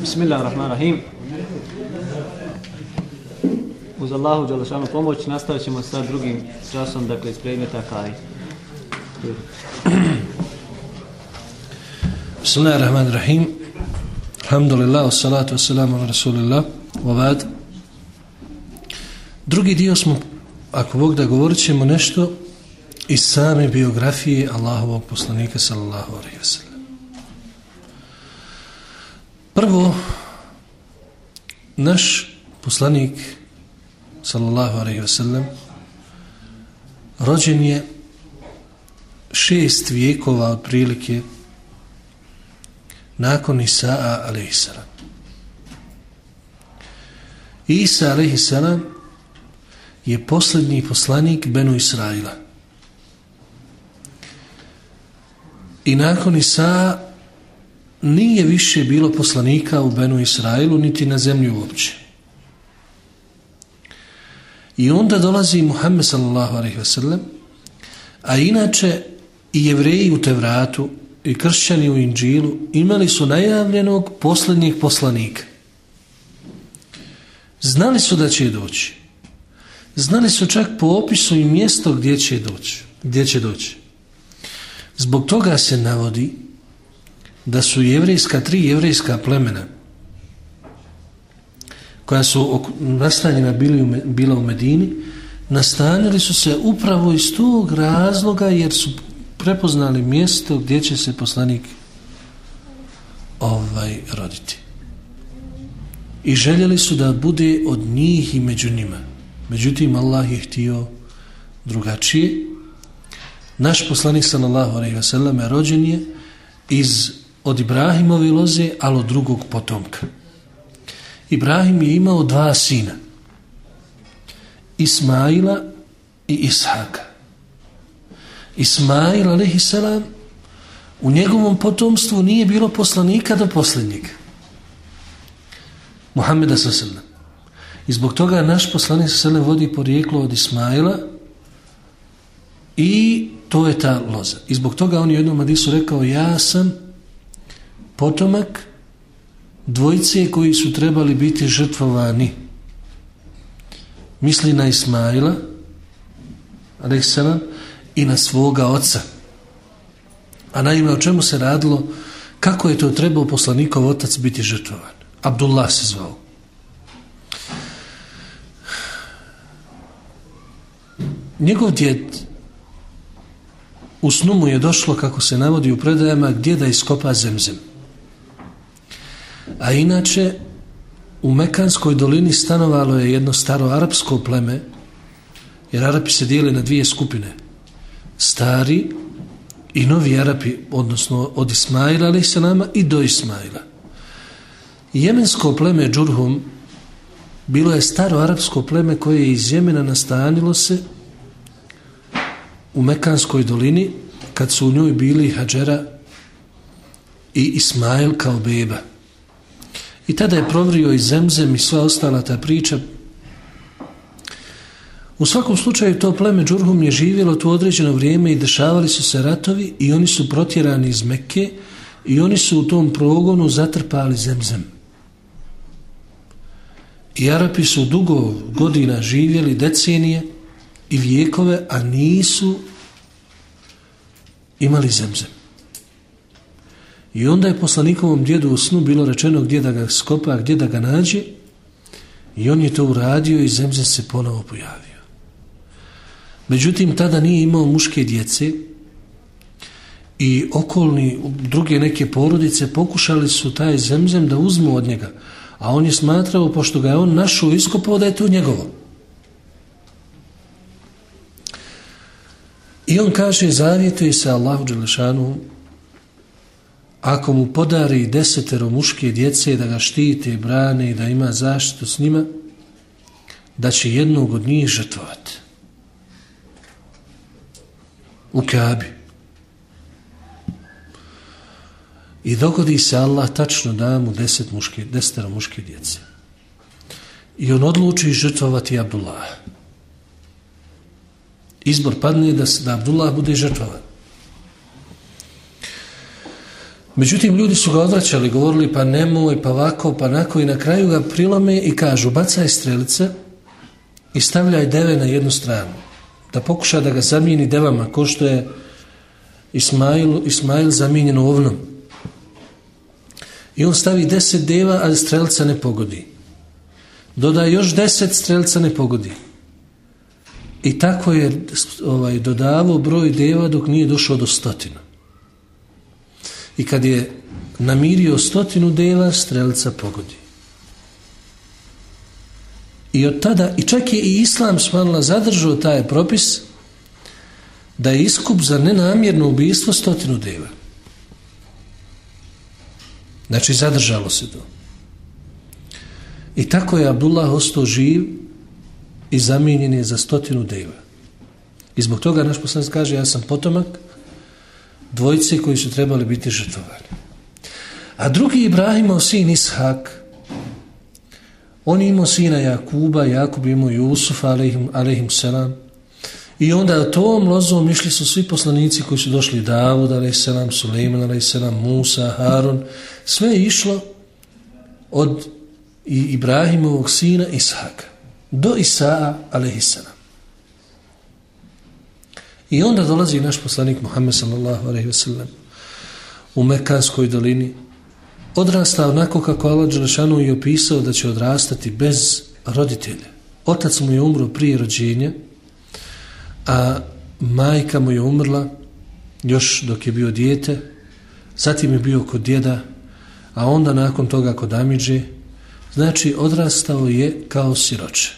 Bismillahirrahmanirrahim. Uz Allahu Đalešanu pomoć nastavit ćemo sa drugim časom, dakle, iz predmeta Kaj. Bismillahirrahmanirrahim. Alhamdulillah, wassalatu wassalamu ala rasulillah, wavad. Drugi dio smo, ako Bog da govorit ćemo nešto iz same biografije Allahovog poslanika sallallahu alaihi wasallam. Prvo, naš poslanik, sallallahu alaihi wasallam, rođen je šest vijekova otprilike nakon Isaa alaihi sallam. Isa alaihi sallam je posljednji poslanik Benu Israila. I nakon Isaa nije više bilo poslanika u Benu Israilu, niti na zemlju uopće. I onda dolazi Muhammed sallallahu alaihi wasallam, a inače i jevreji u Tevratu i kršćani u Inđilu imali su najavljenog posljednjeg poslanika. Znali su da će doći. Znali su čak po opisu i mjesto gdje će doći. Gdje će doći. Zbog toga se navodi da su jevrejska, tri jevrejska plemena koja su nastanjena bili u, bila u Medini, nastanili su se upravo iz tog razloga jer su prepoznali mjesto gdje će se poslanik ovaj roditi. I željeli su da bude od njih i među njima. Međutim, Allah je htio drugačije. Naš poslanik sallallahu alejhi ve sallam rođen je iz od Ibrahimove loze, ali od drugog potomka. Ibrahim je imao dva sina. Ismaila i Ishaka. Ismail, alaihissalam, u njegovom potomstvu nije bilo poslanika do posljednjeg. Muhammeda s.a.v. I zbog toga naš poslanik s.a.v. vodi porijeklo od Ismaila i to je ta loza. I zbog toga on je jednom Adisu rekao, ja sam potomak dvojice koji su trebali biti žrtvovani. Misli na Ismaila, aleksalam, i na svoga oca. A naime, o čemu se radilo, kako je to trebao poslanikov otac biti žrtvovan? Abdullah se zvao. Njegov djed u snu mu je došlo, kako se navodi u predajama, gdje da iskopa zemzem. A inače, u Mekanskoj dolini stanovalo je jedno staro arapsko pleme, jer Arapi se dijeli na dvije skupine. Stari i novi Arapi, odnosno od Ismaila, ali se nama i do Ismaila. Jemensko pleme Džurhum bilo je staro arapsko pleme koje je iz Jemena nastanilo se u Mekanskoj dolini kad su u njoj bili Hadžera i Ismail kao beba. I tada je provrio i zemzem i sva ostala ta priča. U svakom slučaju to pleme Džurhum je živjelo tu određeno vrijeme i dešavali su se ratovi i oni su protjerani iz Mekke i oni su u tom progonu zatrpali zemzem. I Arapi su dugo godina živjeli decenije i vijekove, a nisu imali zemzem. I onda je poslanikovom djedu u snu bilo rečeno gdje da ga skopa, gdje da ga nađe. I on je to uradio i Zemzem se ponovo pojavio. Međutim, tada nije imao muške djece i okolni, druge neke porodice pokušali su taj zemzem da uzmu od njega. A on je smatrao, pošto ga je on našao iskopao, da je to njegovo. I on kaže, zavjetuje se Allahu Đelešanu ako mu podari desetero muške djece da ga štite i brane i da ima zaštitu s njima, da će jednog od njih žrtvovati. U Kabi. I dogodi se Allah tačno da mu deset muške, desetero muške djece. I on odluči žrtvovati Abdullah. Izbor padne da, da Abdullah bude žrtvovan. Međutim, ljudi su ga odvraćali, govorili pa nemoj, pa ovako, pa nako i na kraju ga prilome i kažu bacaj strelice i stavljaj deve na jednu stranu. Da pokuša da ga zamijeni devama, ko što je Ismail, Ismail zamijenjen ovnom. I on stavi deset deva, ali strelca ne pogodi. Doda još deset, strelca ne pogodi. I tako je ovaj dodavao broj deva dok nije došao do stotina. I kad je namirio stotinu dela, strelca pogodi. I od tada, i čak je i Islam smanila zadržao taj propis da je iskup za nenamjerno ubijstvo stotinu dela. Znači, zadržalo se to. I tako je Abdullah ostao živ i zamijenjen je za stotinu deva. I zbog toga naš poslanic kaže, ja sam potomak dvojice koji su trebali biti žrtvovani. A drugi Ibrahimov sin Ishak, on imao sina Jakuba, Jakub imao Jusuf, alehim, alehim selam, I onda tom lozom išli su svi poslanici koji su došli Davud, a.s. Suleiman, a.s. Musa, Harun. Sve je išlo od Ibrahimovog sina Ishaka do Isaa, a.s. I onda dolazi naš poslanik Muhammed sallallahu alaihi wasallam u Mekanskoj dolini odrastao onako kako Allah Đelešanu je opisao da će odrastati bez roditelja. Otac mu je umro prije rođenja a majka mu je umrla još dok je bio dijete, zatim je bio kod djeda, a onda nakon toga kod Amidže, znači odrastao je kao siroče.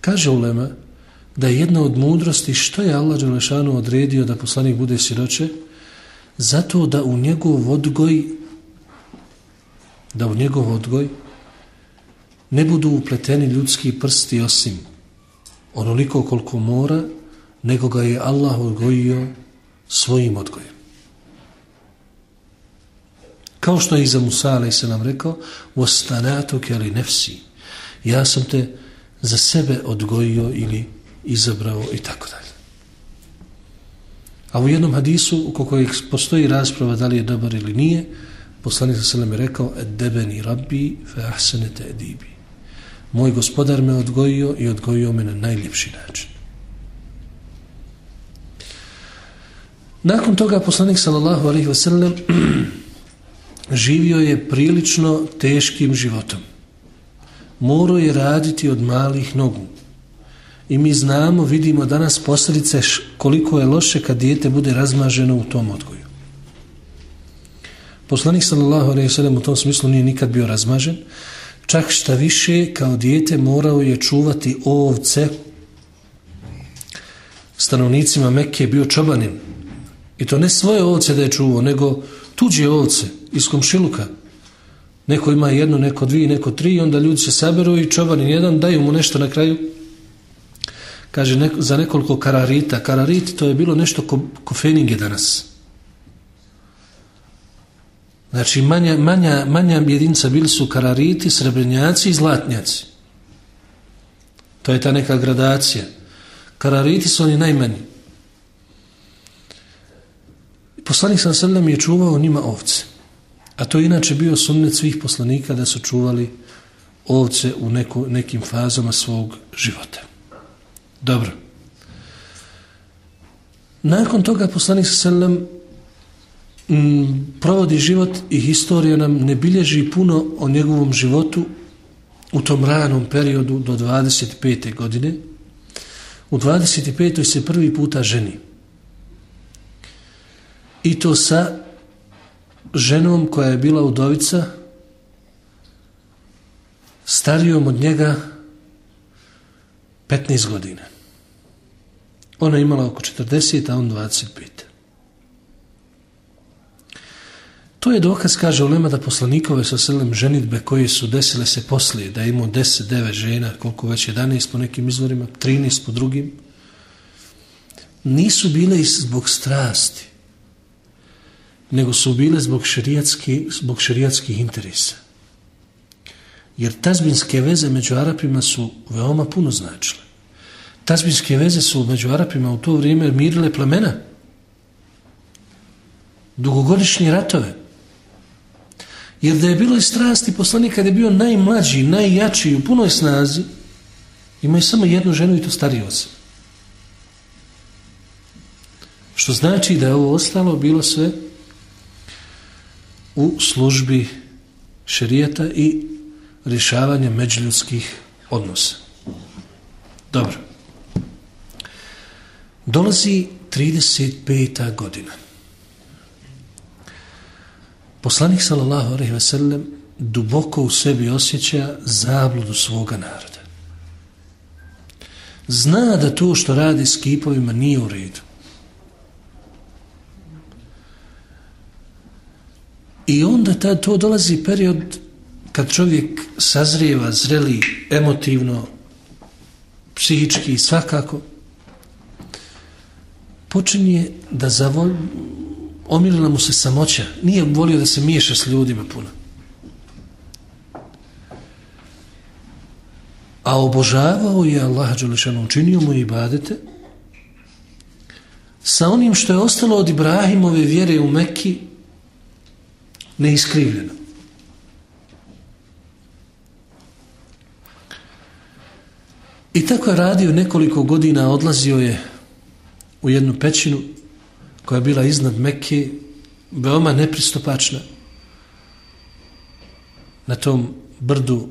Kaže Ulema da je jedna od mudrosti što je Allah Đelešanu odredio da poslanik bude siroče, zato da u njegov odgoj da u njegov odgoj ne budu upleteni ljudski prsti osim onoliko koliko mora nego ga je Allah odgojio svojim odgojem. Kao što je Iza Musa ali se nam rekao ostanatu kjeli nefsi ja sam te za sebe odgojio ili izabrao i tako dalje. A u jednom hadisu u kojeg postoji rasprava da li je dobar ili nije poslanik sa selem je rekao Edebeni rabbi fe ahsenete edibi moj gospodar me odgojio i odgojio me na najljepši način. Nakon toga poslanik sallallahu alejhi ve sellem živio je prilično teškim životom. Morao je raditi od malih nogu. I mi znamo, vidimo danas posljedice koliko je loše kad dijete bude razmaženo u tom odgoju. Poslanik sallallahu alejhi ve sellem u tom smislu nije nikad bio razmažen. Čak šta više, kao dijete morao je čuvati ovce stanovnicima Mekke bio čobanin I to ne svoje ovce da je čuvao, nego tuđe ovce iz komšiluka. Neko ima jedno, neko dvije, neko tri, onda ljudi se saberu i čobanin jedan, daju mu nešto na kraju. Kaže, neko, za nekoliko kararita. Karariti to je bilo nešto ko, ko feninge danas. Znači, manja, manja, manja jedinca bili su karariti, srebrenjaci i zlatnjaci. To je ta neka gradacija. Karariti su oni najmanji. Poslanik sam sallam je čuvao njima ovce. A to je inače bio sunnet svih poslanika da su čuvali ovce u neku, nekim fazama svog života. Dobro. Nakon toga poslanik sa selem mm, provodi život i historija nam ne bilježi puno o njegovom životu u tom ranom periodu do 25. godine. U 25. se prvi puta ženi i to sa ženom koja je bila udovica starijom od njega 15 godina. Ona je imala oko 40, a on 25. To je dokaz, kaže Ulema, da poslanikove sa selem ženitbe koje su desile se poslije, da je imao 10, 9 žena, koliko već 11 po nekim izvorima, 13 po drugim, nisu bile zbog strasti, nego su bile zbog šerijatski, zbog šerijatskih interesa. Jer tazbinske veze među Arapima su veoma puno značile. Tazbinske veze su među Arapima u to vrijeme mirile plemena. Dugogodišnje ratove. Jer da je bilo i strasti poslanik kad je bio najmlađi, najjači u punoj snazi, imao je samo jednu ženu i to stariju od sebe. Što znači da je ovo ostalo bilo sve u službi šerijeta i rješavanja međuljudskih odnosa. Dobro. Dolazi 35. godina. Poslanik sallallahu alejhi ve sellem duboko u sebi osjeća zabludu svoga naroda. Zna da to što radi s kipovima nije u redu. I onda ta, to dolazi period kad čovjek sazrijeva, zreli, emotivno, psihički, svakako, počinje da zavol, omilila mu se samoća, nije volio da se miješa s ljudima puno. A obožavao je Allah Đelešanu, učinio mu i badete, sa onim što je ostalo od Ibrahimove vjere u Mekki, neiskrivljeno. I tako je radio nekoliko godina, odlazio je u jednu pećinu koja je bila iznad Mekke, veoma nepristopačna, na tom brdu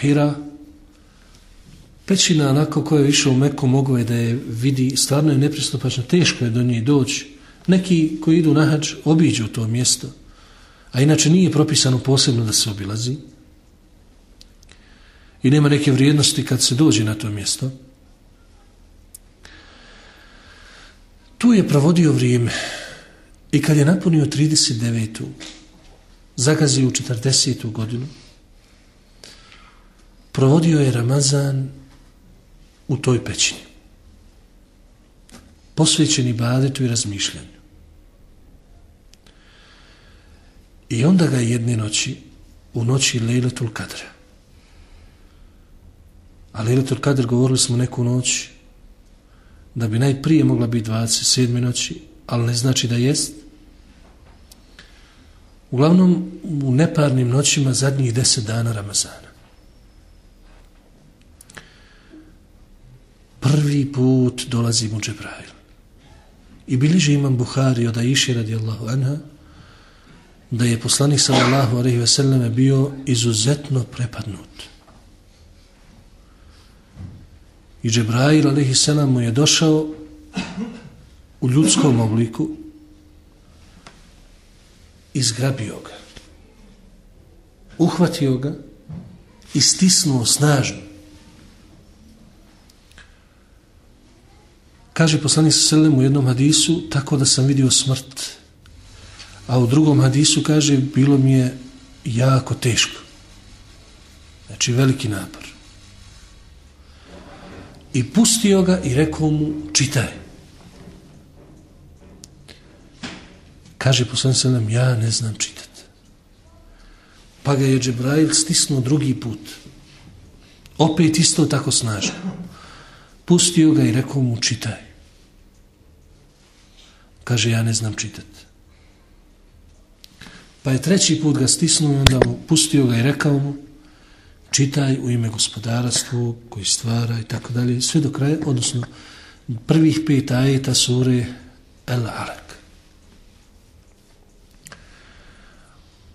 Hira, pećina onako koja je išao u Meku mogu je da je vidi, stvarno je nepristopačna, teško je do nje doći. Neki koji idu na hađ obiđu to mjesto, a inače nije propisano posebno da se obilazi i nema neke vrijednosti kad se dođe na to mjesto. Tu je provodio vrijeme i kad je napunio 39. zagazio u 40. godinu, provodio je Ramazan u toj pećini. Posvećeni badetu i razmišljanju. I onda ga jedne noći, u noći Lejletul Kadra, a Lejletul Kadr govorili smo neku noć, da bi najprije mogla biti 27. noći, ali ne znači da jest. Uglavnom, u neparnim noćima zadnjih deset dana Ramazana. Prvi put dolazi mu Džebrail. I biliže imam Buhari od Aiši radijallahu anha, da je poslanik sallallahu alaihi ve selleme bio izuzetno prepadnut. I Džebrail a.s. mu je došao u ljudskom obliku i zgrabio ga. Uhvatio ga i stisnuo snažno. Kaže poslanik selem u jednom hadisu tako da sam vidio smrt. A u drugom hadisu kaže bilo mi je jako teško. Znači veliki napor i pustio ga i rekao mu čitaj. Kaže poslanik sallam, ja ne znam čitati. Pa ga je Džebrail stisnuo drugi put. Opet isto tako snažno. Pustio ga i rekao mu čitaj. Kaže, ja ne znam čitati. Pa je treći put ga stisnuo i onda mu pustio ga i rekao mu čitaj u ime gospodara svog koji stvara i tako dalje, sve do kraja, odnosno prvih pet ajeta sure El Arak.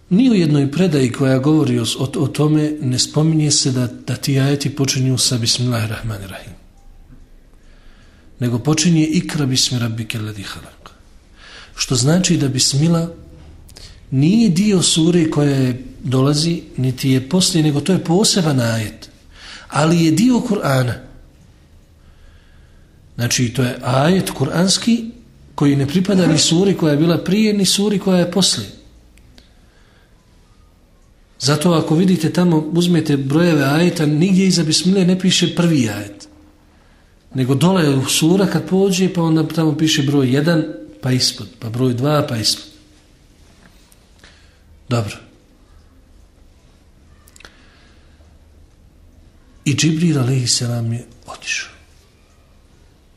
Ni u jednoj predaji koja govori o, o, o tome ne spominje se da, da ti ajeti počinju sa Bismillahirrahmanirrahim. Nego počinje ikra bismi rabbike ladi halak. Što znači da Bismillah nije dio sure koja je dolazi, niti je poslije, nego to je poseban ajet. Ali je dio Kur'ana. Znači, to je ajet kur'anski koji ne pripada ni suri koja je bila prije, ni suri koja je poslije. Zato ako vidite tamo, uzmete brojeve ajeta, nigdje iza bismile ne piše prvi ajet. Nego dole u sura kad pođe, pa onda tamo piše broj 1, pa ispod, pa broj 2, pa ispod. Dobro. I Džibril a.s. je otišao.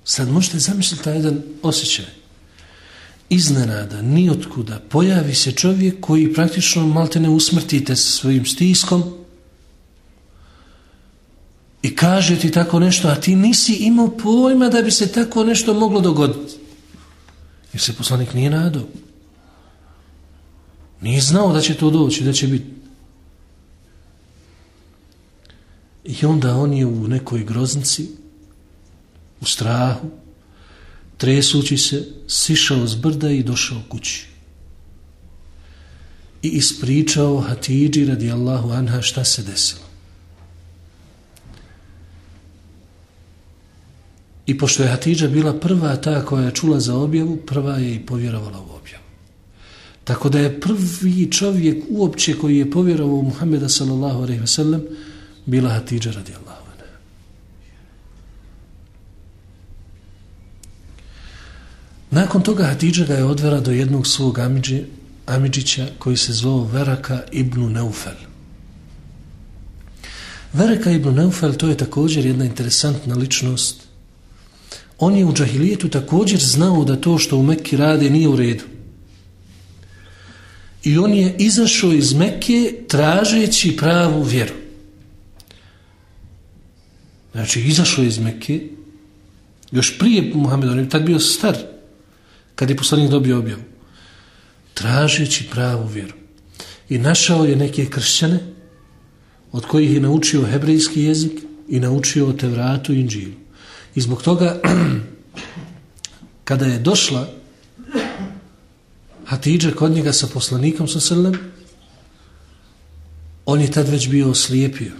Sad možete zamisliti taj jedan osjećaj. iznenada, nijotkuda, pojavi se čovjek koji praktično malte ne usmrtite sa svojim stiskom i kaže ti tako nešto, a ti nisi imao pojma da bi se tako nešto moglo dogoditi. Jer se poslanik nije nadao. Nije znao da će to doći, da će biti. I onda on je u nekoj groznici, u strahu, tresući se, sišao s brda i došao kući. I ispričao Hatidži radijallahu anha šta se desilo. I pošto je Hatidža bila prva ta koja je čula za objavu, prva je i povjerovala u objavu. Tako da je prvi čovjek uopće koji je povjerovao Muhammeda sallallahu alaihi ve sellem bila Hatidža radijallahu anha. Nakon toga Hatidža ga je odvela do jednog svog Amidži, Amidžića koji se zvao Veraka ibn Neufel. Veraka ibn Neufel to je također jedna interesantna ličnost on je u džahilijetu također znao da to što u Mekki rade nije u redu. I on je izašao iz Mekke tražeći pravu vjeru. Znači, izašao iz Mekke, još prije Muhammed, on je tad bio star, kad je poslanik dobio objavu, tražeći pravu vjeru. I našao je neke kršćane, od kojih je naučio hebrejski jezik i naučio o Tevratu i Inđilu. I zbog toga, kada je došla Hatidža kod njega sa poslanikom sa srlem, on je tad već bio oslijepio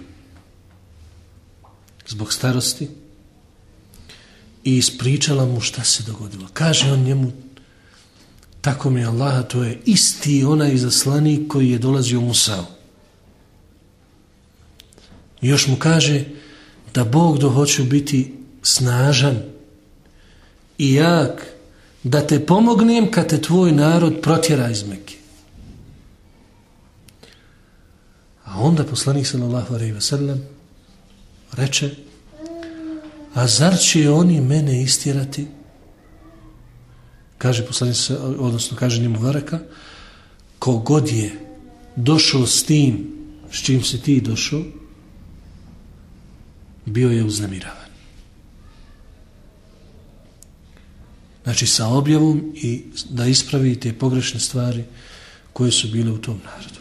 zbog starosti i ispričala mu šta se dogodilo. Kaže on njemu, tako mi je Allah, to je isti onaj zaslanik koji je dolazio u Musao. Još mu kaže da Bog do hoću biti snažan i jak da te pomognem kad te tvoj narod protjera iz Mekke. A onda poslanik sallallahu alejhi ve sellem reče a zar će oni mene istirati? Kaže poslanik odnosno kaže njemu Varaka kogod je došao s tim s čim se ti došao bio je uznemiravan. Znači sa objavom i da ispravi te pogrešne stvari koje su bile u tom narodu.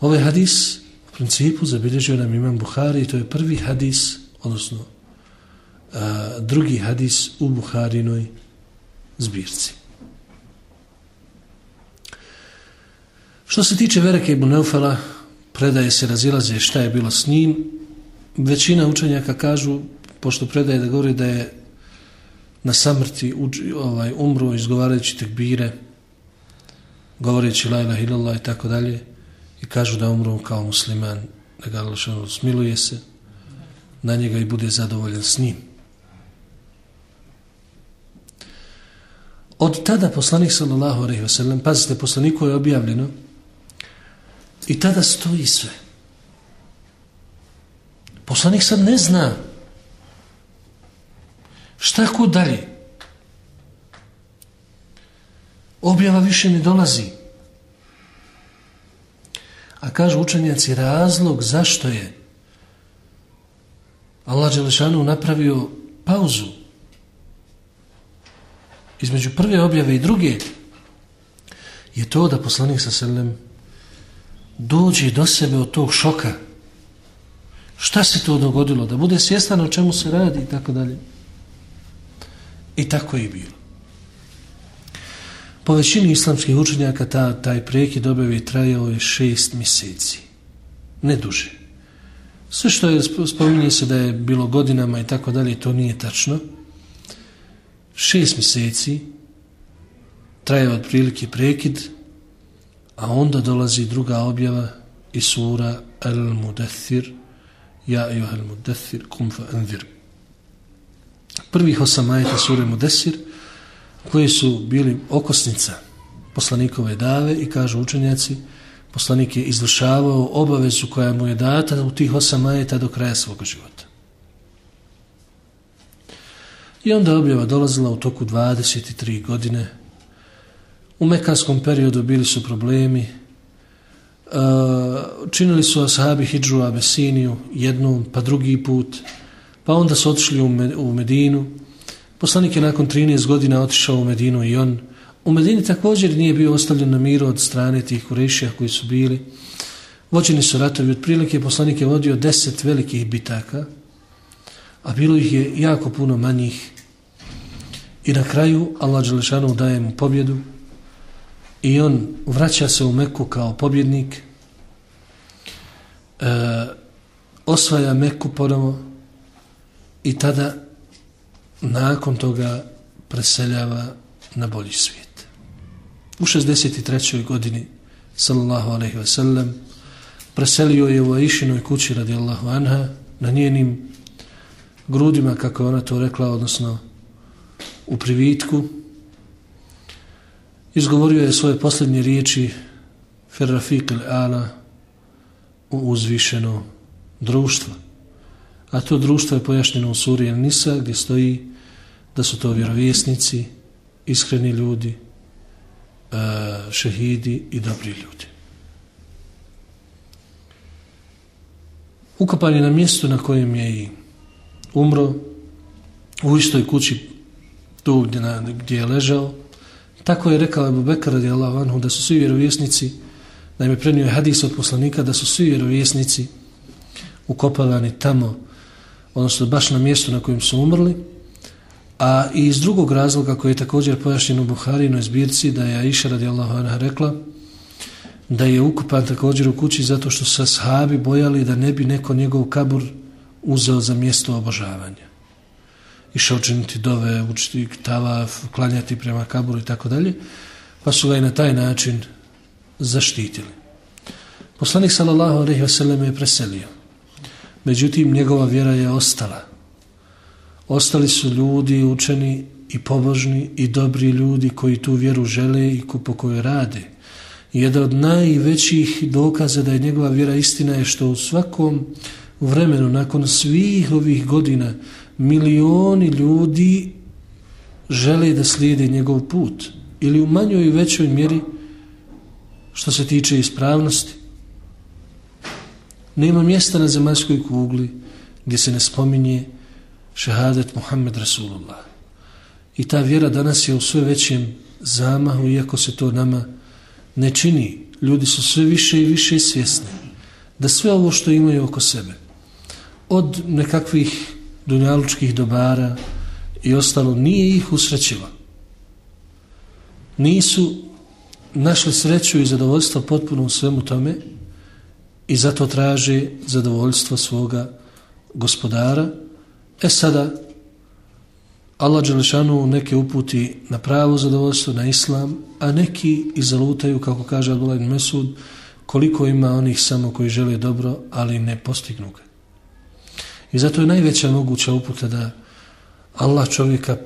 Ovaj hadis u principu zabilježio nam imam Buhari i to je prvi hadis, odnosno a, drugi hadis u Buharinoj zbirci. Što se tiče Vereke ibn Neufela, predaje se razilaze šta je bilo s njim. Većina učenjaka kažu, pošto predaje da govori da je na samrti ovaj, umru izgovarajući tekbire, govoreći la ilaha illallah i tako dalje i kažu da umru kao musliman, da ga Allah smiluje se na njega i bude zadovoljan s njim. Od tada poslanik sallallahu alejhi ve sellem, pazite, poslaniku je objavljeno i tada stoji sve. Poslanik sad ne zna Šta ko dalje? Objava više ne dolazi. A kažu učenjaci razlog zašto je Allah Đelešanu napravio pauzu između prve objave i druge je to da poslanik sa selem dođe do sebe od tog šoka. Šta se to dogodilo? Da bude svjestan o čemu se radi i tako dalje. I tako je bilo. Po većini islamskih učenjaka ta, taj prekid objave trajao je šest mjeseci. Ne duže. Sve što je spominje se da je bilo godinama i tako dalje, to nije tačno. Šest mjeseci trajao otprilike prekid, a onda dolazi druga objava i sura Al-Mudathir, Ja i Al-Mudathir, kum fa anzir prvih osam ajeta sure Mudesir, koji su bili okosnica poslanikove dave i kažu učenjaci, poslanik je izvršavao obavezu koja mu je data u tih osam ajeta do kraja svog života. I onda objava dolazila u toku 23 godine. U mekanskom periodu bili su problemi. Uh, činili su ashabi Hidžu Abesiniju jednom, pa drugi put. Pa onda su otišli u Medinu. Poslanik je nakon 13 godina otišao u Medinu i on. U Medini također nije bio ostavljen na miru od strane tih kurešija koji su bili. Vođeni su ratovi. Otprilike poslanik je vodio deset velikih bitaka, a bilo ih je jako puno manjih. I na kraju Allah Đelešanu daje mu pobjedu i on vraća se u Meku kao pobjednik, e, osvaja Meku ponovo i tada nakon toga preseljava na bolji svijet. U 63. godini sallallahu alaihi ve sellem preselio je u Aishinoj kući radijallahu anha na njenim grudima, kako ona to rekla, odnosno u privitku. Izgovorio je svoje posljednje riječi Ferrafiq al-Ala u uzvišeno društvo. A to društvo je pojašnjeno u suri Nisa gdje stoji da su to vjerovjesnici, iskreni ljudi, e, šehidi i dobri ljudi. Ukopan je na mjestu na kojem je i umro, u istoj kući tu gdje, na, gdje je ležao. Tako je rekao Ebu Bekar radi Allah anhu da su svi vjerovjesnici, naime prenio je prenio hadis od poslanika, da su svi vjerovjesnici ukopavani tamo, odnosno baš na mjestu na kojem su umrli, a i iz drugog razloga koji je također pojašnjen u Buharinoj zbirci, da je Aisha radijallahu anha rekla, da je ukupan također u kući zato što su sahabi bojali da ne bi neko njegov kabur uzeo za mjesto obožavanja. Išao činiti dove, učiti tavaf, klanjati prema kaburu i tako dalje, pa su ga i na taj način zaštitili. Poslanik sallallahu alejhi ve sellem je preselio. Međutim njegova vjera je ostala. Ostali su ljudi učeni i pobožni i dobri ljudi koji tu vjeru žele i po kojoj rade jedan od najvećih dokaza da je njegova vjera istina je što u svakom vremenu, nakon svih ovih godina, milioni ljudi žele da slijede njegov put ili u manjoj i većoj mjeri što se tiče ispravnosti. Nema mjesta na zemaljskoj kugli gdje se ne spominje šehadet Muhammed Rasulullah. I ta vjera danas je u sve većem zamahu, iako se to nama ne čini. Ljudi su sve više i više svjesni da sve ovo što imaju oko sebe, od nekakvih dunjalučkih dobara i ostalo, nije ih usrećilo. Nisu našli sreću i zadovoljstvo potpuno u svemu tome i zato traže zadovoljstvo svoga gospodara. E sada, Allah Đelešanu neke uputi na pravo zadovoljstvo, na islam, a neki izalutaju, kako kaže Abdullah ibn Mesud, koliko ima onih samo koji žele dobro, ali ne postignu ga. I zato je najveća moguća uputa da Allah čovjeka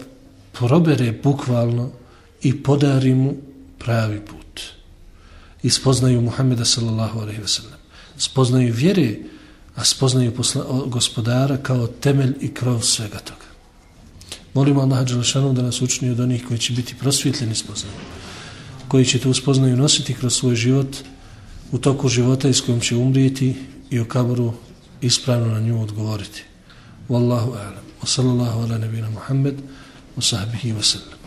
probere bukvalno i podari mu pravi put. Ispoznaju Muhammeda sallallahu alaihi wa sallam. Spoznaju vjere, a spoznaju posla, gospodara kao temelj i krov svega toga. Molimo Allah Đelešanu da nas učini od onih koji će biti prosvjetljeni spoznaju, koji će tu spoznaju nositi kroz svoj život u toku života iz kojom će umrijeti i u kaboru ispravno na nju odgovoriti. Wallahu a'lam. Wa sallallahu ala nebina Muhammed wa sahbihi wa sallam.